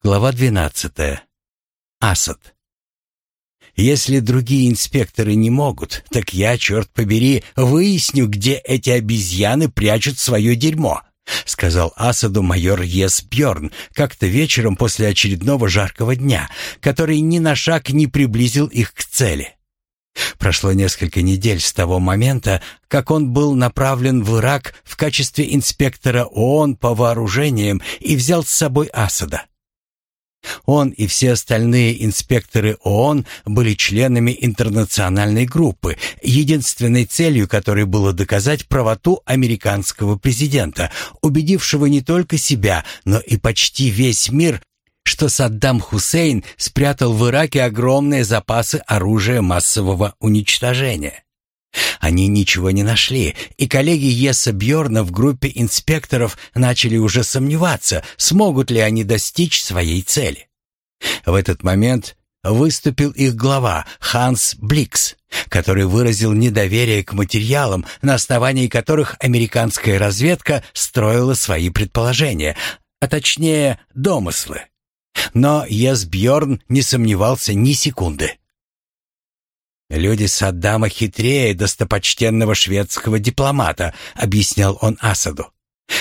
Глава 12. Асад. Если другие инспекторы не могут, так я, черт побери, выясню, где эти обезьяны прячут свое дерьмо, сказал Асаду майор Ес Бьорн как-то вечером после очередного жаркого дня, который ни на шаг не приблизил их к цели. Прошло несколько недель с того момента, как он был направлен в Ирак в качестве инспектора ООН по вооружениям и взял с собой Асада. Он и все остальные инспекторы ООН были членами интернациональной группы, единственной целью которой было доказать правоту американского президента, убедившего не только себя, но и почти весь мир, что Саддам Хусейн спрятал в Ираке огромные запасы оружия массового уничтожения. Они ничего не нашли, и коллеги Еса Бьорна в группе инспекторов начали уже сомневаться, смогут ли они достичь своей цели. В этот момент выступил их глава Ханс Бликс, который выразил недоверие к материалам, на основании которых американская разведка строила свои предположения, а точнее домыслы. Но Ес Бьорн не сомневался ни секунды. «Люди Саддама хитрее достопочтенного шведского дипломата», — объяснял он Асаду.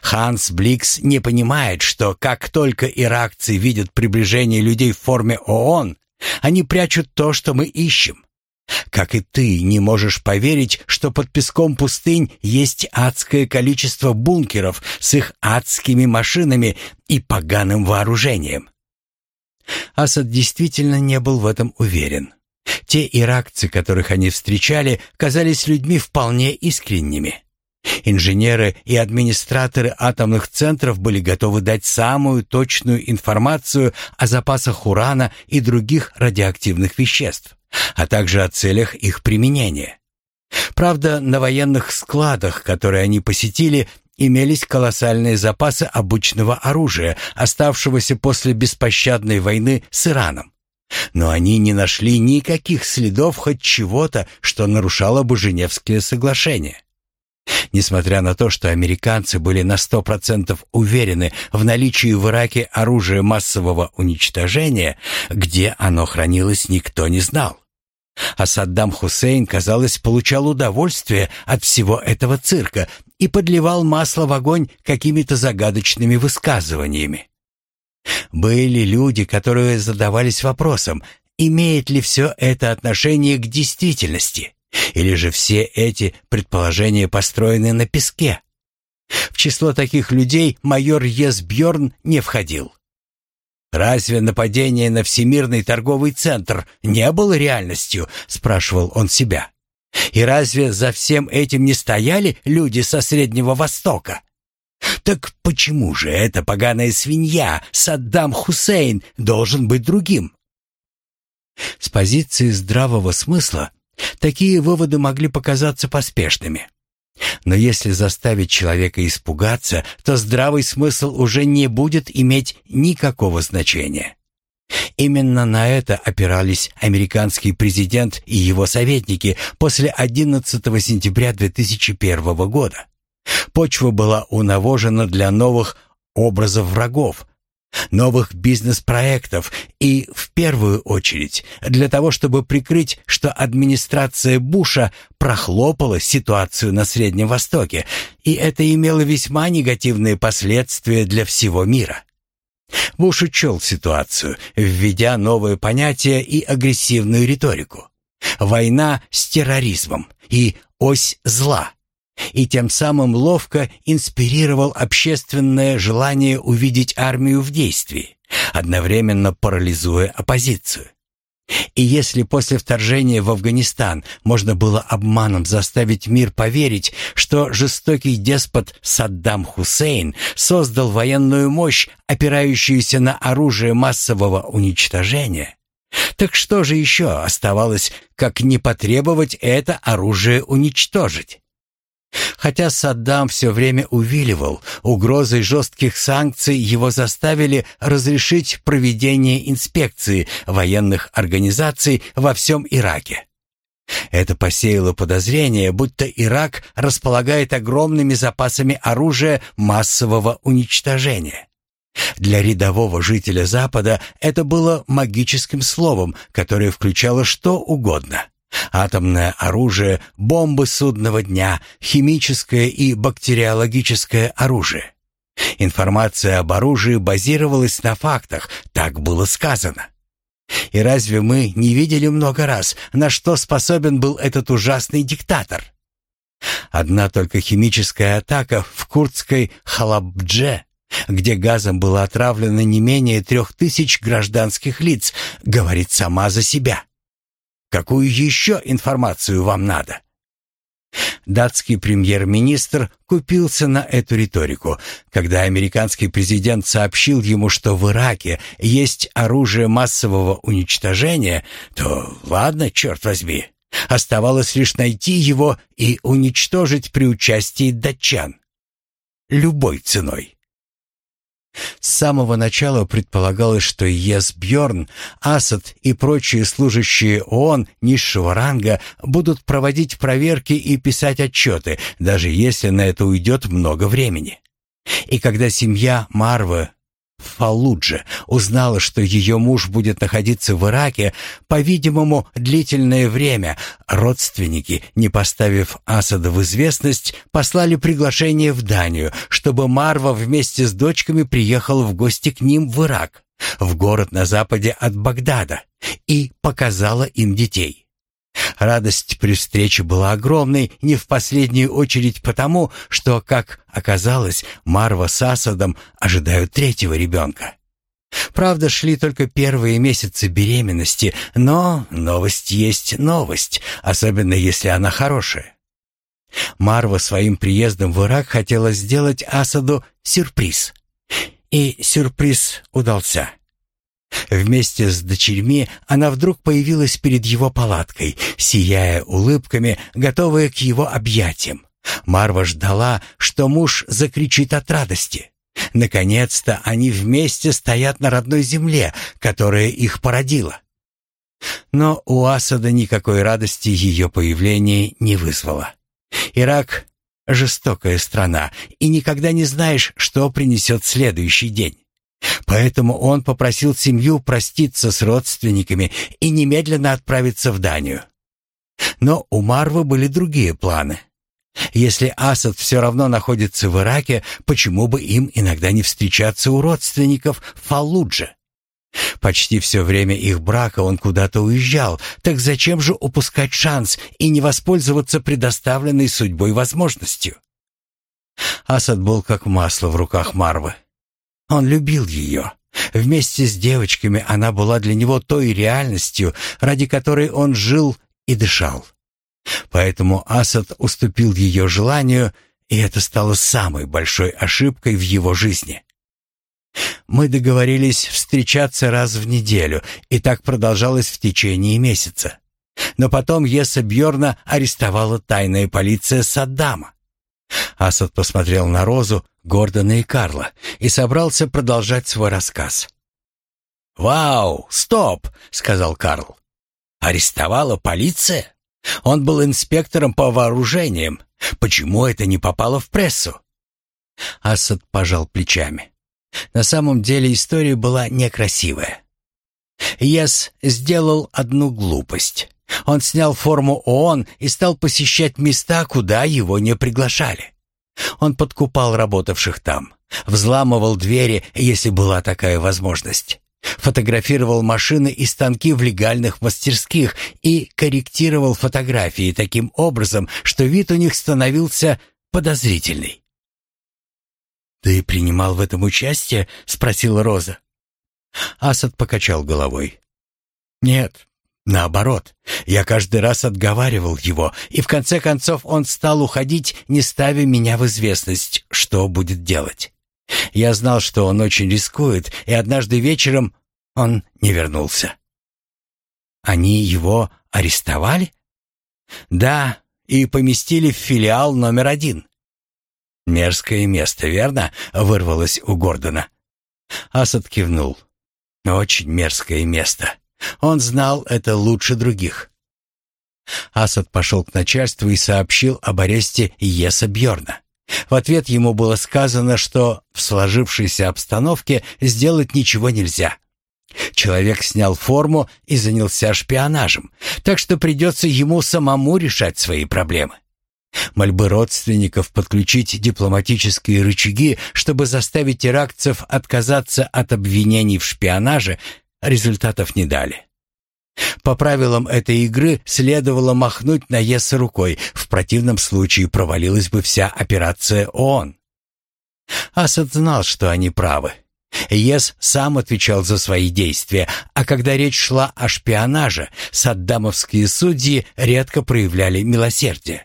Ханс Бликс не понимает, что как только иракцы видят приближение людей в форме ООН, они прячут то, что мы ищем. Как и ты не можешь поверить, что под песком пустынь есть адское количество бункеров с их адскими машинами и поганым вооружением. Асад действительно не был в этом уверен. Те иракцы, которых они встречали, казались людьми вполне искренними. Инженеры и администраторы атомных центров были готовы дать самую точную информацию о запасах урана и других радиоактивных веществ, а также о целях их применения. Правда, на военных складах, которые они посетили, имелись колоссальные запасы обычного оружия, оставшегося после беспощадной войны с Ираном. Но они не нашли никаких следов хоть чего-то, что нарушало бы Женевские соглашения. Несмотря на то, что американцы были на сто процентов уверены в наличии в Ираке оружия массового уничтожения, где оно хранилось, никто не знал. А Саддам Хусейн, казалось, получал удовольствие от всего этого цирка и подливал масло в огонь какими-то загадочными высказываниями. Были люди, которые задавались вопросом, имеет ли все это отношение к действительности, или же все эти предположения построены на песке. В число таких людей майор Есбьорн не входил. «Разве нападение на Всемирный торговый центр не было реальностью?» — спрашивал он себя. «И разве за всем этим не стояли люди со Среднего Востока?» Так почему же эта поганая свинья, Саддам Хусейн, должен быть другим? С позиции здравого смысла такие выводы могли показаться поспешными. Но если заставить человека испугаться, то здравый смысл уже не будет иметь никакого значения. Именно на это опирались американский президент и его советники после 11 сентября 2001 года. Почва была унавожена для новых образов врагов, новых бизнес-проектов и, в первую очередь, для того, чтобы прикрыть, что администрация Буша прохлопала ситуацию на Среднем Востоке, и это имело весьма негативные последствия для всего мира. Буш учел ситуацию, введя новое понятие и агрессивную риторику. Война с терроризмом и ось зла и тем самым ловко инспирировал общественное желание увидеть армию в действии, одновременно парализуя оппозицию. И если после вторжения в Афганистан можно было обманом заставить мир поверить, что жестокий деспот Саддам Хусейн создал военную мощь, опирающуюся на оружие массового уничтожения, так что же еще оставалось, как не потребовать это оружие уничтожить? Хотя Саддам все время увиливал, угрозой жестких санкций его заставили разрешить проведение инспекции военных организаций во всем Ираке. Это посеяло подозрение, будто Ирак располагает огромными запасами оружия массового уничтожения. Для рядового жителя Запада это было магическим словом, которое включало что угодно. Атомное оружие, бомбы судного дня, химическое и бактериологическое оружие. Информация об оружии базировалась на фактах, так было сказано. И разве мы не видели много раз, на что способен был этот ужасный диктатор? Одна только химическая атака в курдской Халабдже, где газом было отравлено не менее трех тысяч гражданских лиц, говорит сама за себя. Какую еще информацию вам надо? Датский премьер-министр купился на эту риторику, когда американский президент сообщил ему, что в Ираке есть оружие массового уничтожения, то ладно, черт возьми. Оставалось лишь найти его и уничтожить при участии датчан. Любой ценой. С самого начала предполагалось, что Ес Бьорн, Асад и прочие служащие ООН низшего ранга будут проводить проверки и писать отчеты, даже если на это уйдет много времени. И когда семья Марвы Фалудже узнала, что ее муж будет находиться в Ираке, по-видимому, длительное время, родственники, не поставив Асада в известность, послали приглашение в Данию, чтобы Марва вместе с дочками приехал в гости к ним в Ирак, в город на западе от Багдада, и показала им детей. Радость при встрече была огромной, не в последнюю очередь потому, что, как оказалось, Марва с Асадом ожидают третьего ребенка. Правда, шли только первые месяцы беременности, но новость есть новость, особенно если она хорошая. Марва своим приездом в Ирак хотела сделать Асаду сюрприз. И сюрприз удался. Вместе с дочерьми она вдруг появилась перед его палаткой, сияя улыбками, готовая к его объятиям. Марва ждала, что муж закричит от радости. Наконец-то они вместе стоят на родной земле, которая их породила. Но у Асада никакой радости ее появление не вызвало. Ирак — жестокая страна, и никогда не знаешь, что принесет следующий день. Поэтому он попросил семью проститься с родственниками и немедленно отправиться в Данию. Но у Марвы были другие планы. Если Асад все равно находится в Ираке, почему бы им иногда не встречаться у родственников в? Почти все время их брака он куда-то уезжал, так зачем же упускать шанс и не воспользоваться предоставленной судьбой возможностью? Асад был как масло в руках Марвы. Он любил ее. Вместе с девочками она была для него той реальностью, ради которой он жил и дышал. Поэтому Асад уступил ее желанию, и это стало самой большой ошибкой в его жизни. Мы договорились встречаться раз в неделю, и так продолжалось в течение месяца. Но потом Еса Бьорна арестовала тайная полиция Саддама. Асад посмотрел на Розу, Гордона и Карла и собрался продолжать свой рассказ. «Вау! Стоп!» — сказал Карл. «Арестовала полиция? Он был инспектором по вооружениям. Почему это не попало в прессу?» Асад пожал плечами. На самом деле история была некрасивая. Ес сделал одну глупость. Он снял форму ООН и стал посещать места, куда его не приглашали. Он подкупал работавших там, взламывал двери, если была такая возможность. Фотографировал машины и станки в легальных мастерских и корректировал фотографии таким образом, что вид у них становился подозрительный. «Ты принимал в этом участие?» — спросила Роза. Асад покачал головой. «Нет, Наоборот, я каждый раз отговаривал его, и в конце концов он стал уходить, не ставя меня в известность, что будет делать. Я знал, что он очень рискует, и однажды вечером он не вернулся. Они его арестовали? Да, и поместили в филиал номер один. Мерзкое место, верно? Вырвалось у Гордона. Асад кивнул. Очень мерзкое место. Он знал это лучше других. Асад пошел к начальству и сообщил об аресте Еса Бьорна. В ответ ему было сказано, что в сложившейся обстановке сделать ничего нельзя. Человек снял форму и занялся шпионажем, так что придется ему самому решать свои проблемы. Мольбы родственников подключить дипломатические рычаги, чтобы заставить иракцев отказаться от обвинений в шпионаже, результатов не дали. По правилам этой игры следовало махнуть на ЕС рукой, в противном случае провалилась бы вся операция ООН. Асад знал, что они правы. ЕС сам отвечал за свои действия, а когда речь шла о шпионаже, саддамовские судьи редко проявляли милосердие.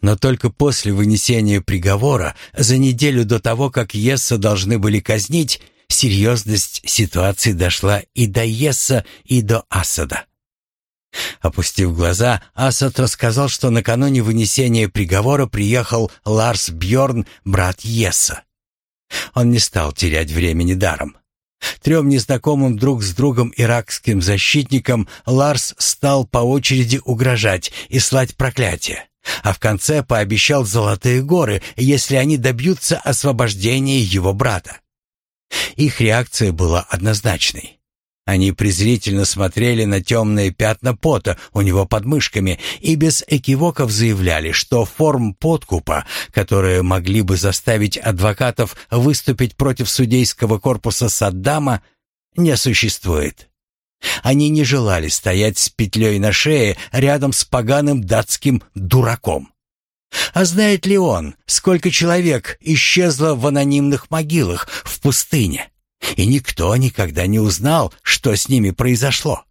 Но только после вынесения приговора, за неделю до того, как Есса должны были казнить, серьезность ситуации дошла и до Есса, и до Асада. Опустив глаза, Асад рассказал, что накануне вынесения приговора приехал Ларс Бьорн, брат Есса. Он не стал терять времени даром. Трем незнакомым друг с другом иракским защитникам Ларс стал по очереди угрожать и слать проклятия, а в конце пообещал золотые горы, если они добьются освобождения его брата. Их реакция была однозначной. Они презрительно смотрели на темные пятна пота у него под мышками и без экивоков заявляли, что форм подкупа, которые могли бы заставить адвокатов выступить против судейского корпуса Саддама, не существует. Они не желали стоять с петлей на шее рядом с поганым датским дураком. А знает ли он, сколько человек исчезло в анонимных могилах в пустыне? и никто никогда не узнал, что с ними произошло.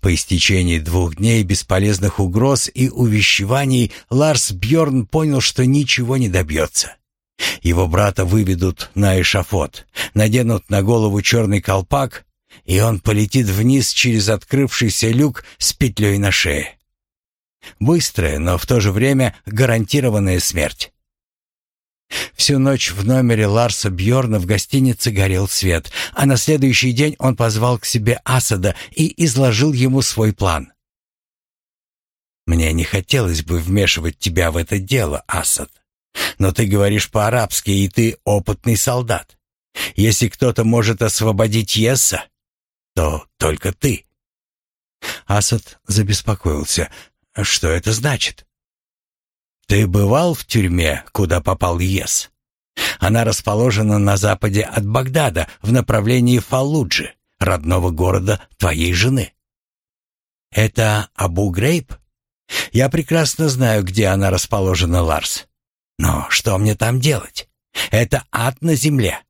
По истечении двух дней бесполезных угроз и увещеваний Ларс Бьорн понял, что ничего не добьется. Его брата выведут на эшафот, наденут на голову черный колпак, и он полетит вниз через открывшийся люк с петлей на шее. Быстрая, но в то же время гарантированная смерть. Всю ночь в номере Ларса Бьорна в гостинице горел свет, а на следующий день он позвал к себе Асада и изложил ему свой план. «Мне не хотелось бы вмешивать тебя в это дело, Асад. Но ты говоришь по-арабски, и ты опытный солдат. Если кто-то может освободить Есса, то только ты». Асад забеспокоился. «Что это значит?» Ты бывал в тюрьме, куда попал Ес? Она расположена на западе от Багдада, в направлении Фаллуджи, родного города твоей жены. Это Абу-Грейб? Я прекрасно знаю, где она расположена, Ларс. Но что мне там делать? Это ад на земле.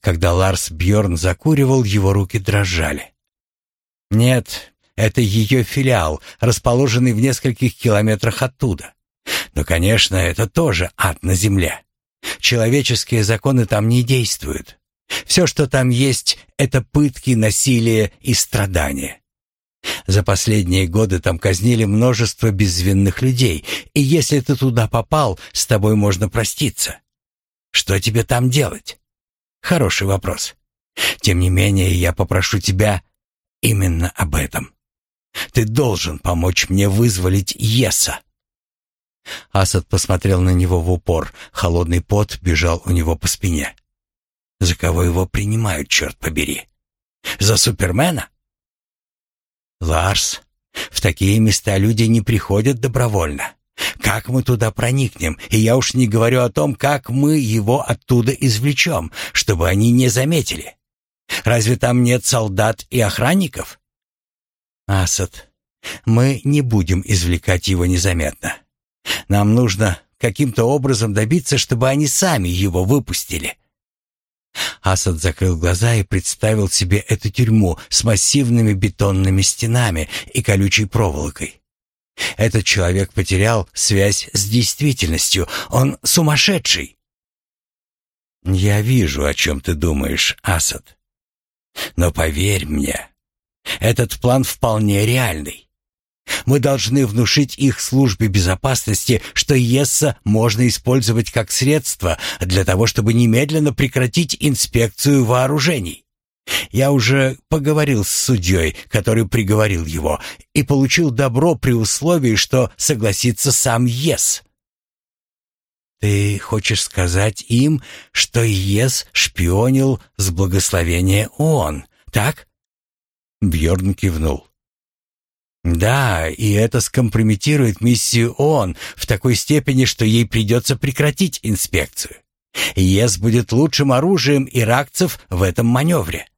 Когда Ларс Бьорн закуривал, его руки дрожали. Нет, это ее филиал, расположенный в нескольких километрах оттуда. Но, конечно, это тоже ад на земле. Человеческие законы там не действуют. Все, что там есть, это пытки, насилие и страдания. За последние годы там казнили множество безвинных людей, и если ты туда попал, с тобой можно проститься. Что тебе там делать? Хороший вопрос. Тем не менее, я попрошу тебя именно об этом. Ты должен помочь мне вызволить Еса. Асад посмотрел на него в упор. Холодный пот бежал у него по спине. За кого его принимают, черт побери? За Супермена? Ларс, в такие места люди не приходят добровольно. Как мы туда проникнем? И я уж не говорю о том, как мы его оттуда извлечем, чтобы они не заметили. Разве там нет солдат и охранников? Асад, мы не будем извлекать его незаметно. Нам нужно каким-то образом добиться, чтобы они сами его выпустили. Асад закрыл глаза и представил себе эту тюрьму с массивными бетонными стенами и колючей проволокой. Этот человек потерял связь с действительностью. Он сумасшедший. Я вижу, о чем ты думаешь, Асад. Но поверь мне, этот план вполне реальный. Мы должны внушить их службе безопасности, что ЕСА можно использовать как средство для того, чтобы немедленно прекратить инспекцию вооружений. Я уже поговорил с судьей, который приговорил его, и получил добро при условии, что согласится сам ЕС. Ты хочешь сказать им, что Ес шпионил с благословения ООН, так? Бьорн кивнул. Да, и это скомпрометирует миссию ООН в такой степени, что ей придется прекратить инспекцию. ЕС будет лучшим оружием иракцев в этом маневре.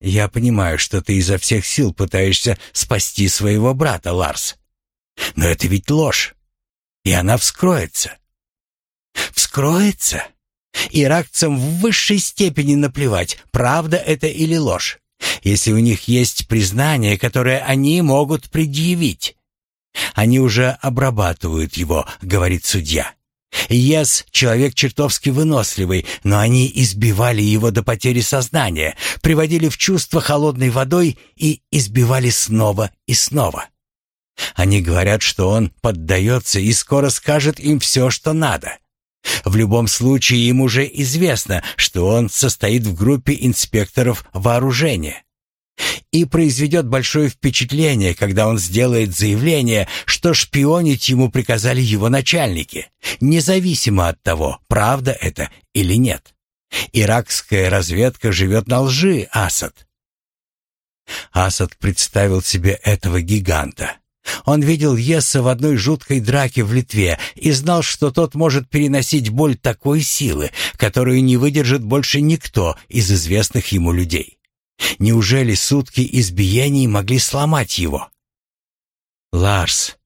Я понимаю, что ты изо всех сил пытаешься спасти своего брата, Ларс. Но это ведь ложь. И она вскроется. Вскроется? Иракцам в высшей степени наплевать, правда это или ложь если у них есть признание, которое они могут предъявить. Они уже обрабатывают его, говорит судья. Ес — человек чертовски выносливый, но они избивали его до потери сознания, приводили в чувство холодной водой и избивали снова и снова. Они говорят, что он поддается и скоро скажет им все, что надо. В любом случае им уже известно, что он состоит в группе инспекторов вооружения. И произведет большое впечатление, когда он сделает заявление, что шпионить ему приказали его начальники, независимо от того, правда это или нет. Иракская разведка живет на лжи, Асад. Асад представил себе этого гиганта. Он видел Есса в одной жуткой драке в Литве и знал, что тот может переносить боль такой силы, которую не выдержит больше никто из известных ему людей. Неужели сутки избиений могли сломать его? Ларс,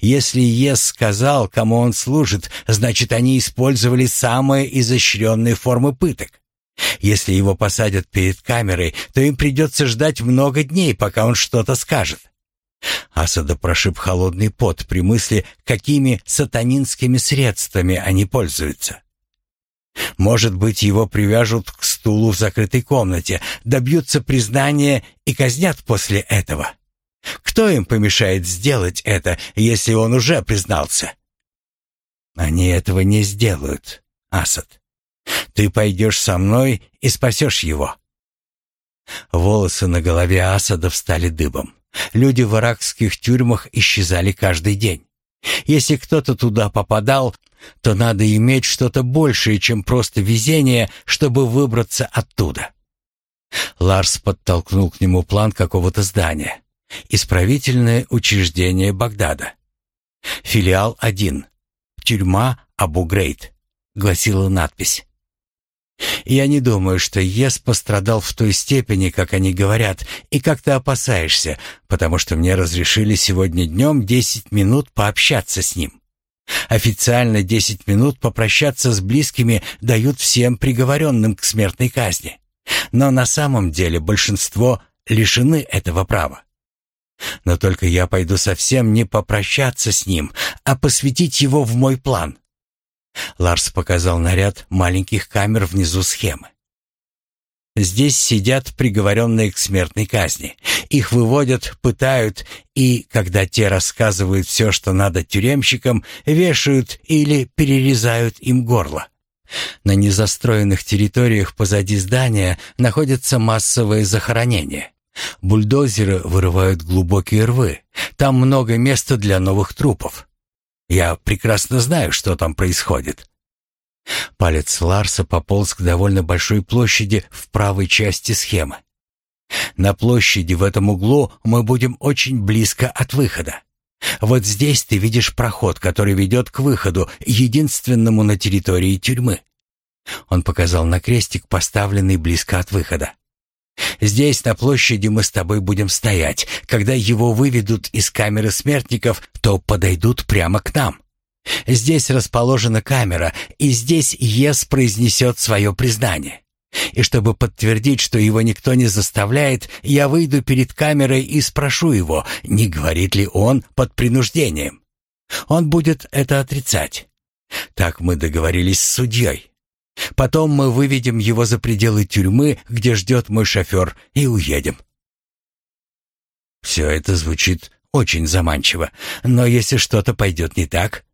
если Ес сказал, кому он служит, значит, они использовали самые изощренные формы пыток. Если его посадят перед камерой, то им придется ждать много дней, пока он что-то скажет. Асада прошиб холодный пот при мысли, какими сатанинскими средствами они пользуются. Может быть, его привяжут к стулу в закрытой комнате, добьются признания и казнят после этого. Кто им помешает сделать это, если он уже признался? Они этого не сделают, Асад. Ты пойдешь со мной и спасешь его. Волосы на голове Асада встали дыбом. Люди в иракских тюрьмах исчезали каждый день. Если кто-то туда попадал, то надо иметь что-то большее, чем просто везение, чтобы выбраться оттуда. Ларс подтолкнул к нему план какого-то здания. Исправительное учреждение Багдада. Филиал 1. Тюрьма Абу-Грейд, гласила надпись. Я не думаю, что Ес пострадал в той степени, как они говорят, и как ты опасаешься, потому что мне разрешили сегодня днем десять минут пообщаться с ним. Официально десять минут попрощаться с близкими дают всем приговоренным к смертной казни. Но на самом деле большинство лишены этого права. Но только я пойду совсем не попрощаться с ним, а посвятить его в мой план. Ларс показал наряд маленьких камер внизу схемы. Здесь сидят приговоренные к смертной казни. Их выводят, пытают и, когда те рассказывают все, что надо тюремщикам, вешают или перерезают им горло. На незастроенных территориях позади здания находятся массовые захоронения. Бульдозеры вырывают глубокие рвы. Там много места для новых трупов. Я прекрасно знаю, что там происходит. Палец Ларса пополз к довольно большой площади в правой части схемы. На площади в этом углу мы будем очень близко от выхода. Вот здесь ты видишь проход, который ведет к выходу, единственному на территории тюрьмы. Он показал на крестик, поставленный близко от выхода. Здесь, на площади, мы с тобой будем стоять. Когда его выведут из камеры смертников, то подойдут прямо к нам. Здесь расположена камера, и здесь Ес произнесет свое признание. И чтобы подтвердить, что его никто не заставляет, я выйду перед камерой и спрошу его, не говорит ли он под принуждением. Он будет это отрицать. Так мы договорились с судьей. Потом мы выведем его за пределы тюрьмы, где ждет мой шофер, и уедем. Все это звучит очень заманчиво, но если что-то пойдет не так,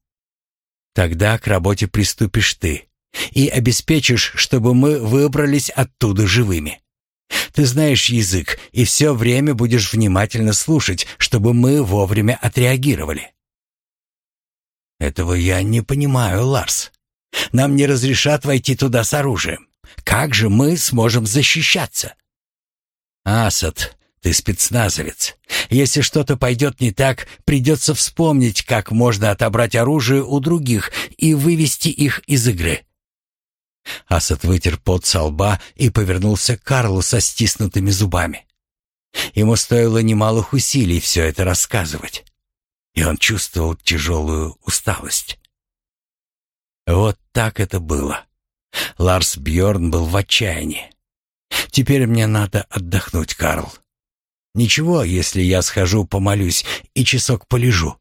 тогда к работе приступишь ты и обеспечишь, чтобы мы выбрались оттуда живыми. Ты знаешь язык и все время будешь внимательно слушать, чтобы мы вовремя отреагировали. Этого я не понимаю, Ларс. Нам не разрешат войти туда с оружием. Как же мы сможем защищаться? Асад, ты спецназовец. Если что-то пойдет не так, придется вспомнить, как можно отобрать оружие у других и вывести их из игры. Асад вытер пот со лба и повернулся к Карлу со стиснутыми зубами. Ему стоило немалых усилий все это рассказывать, и он чувствовал тяжелую усталость. Вот так это было. Ларс Бьорн был в отчаянии. Теперь мне надо отдохнуть, Карл. Ничего, если я схожу, помолюсь и часок полежу.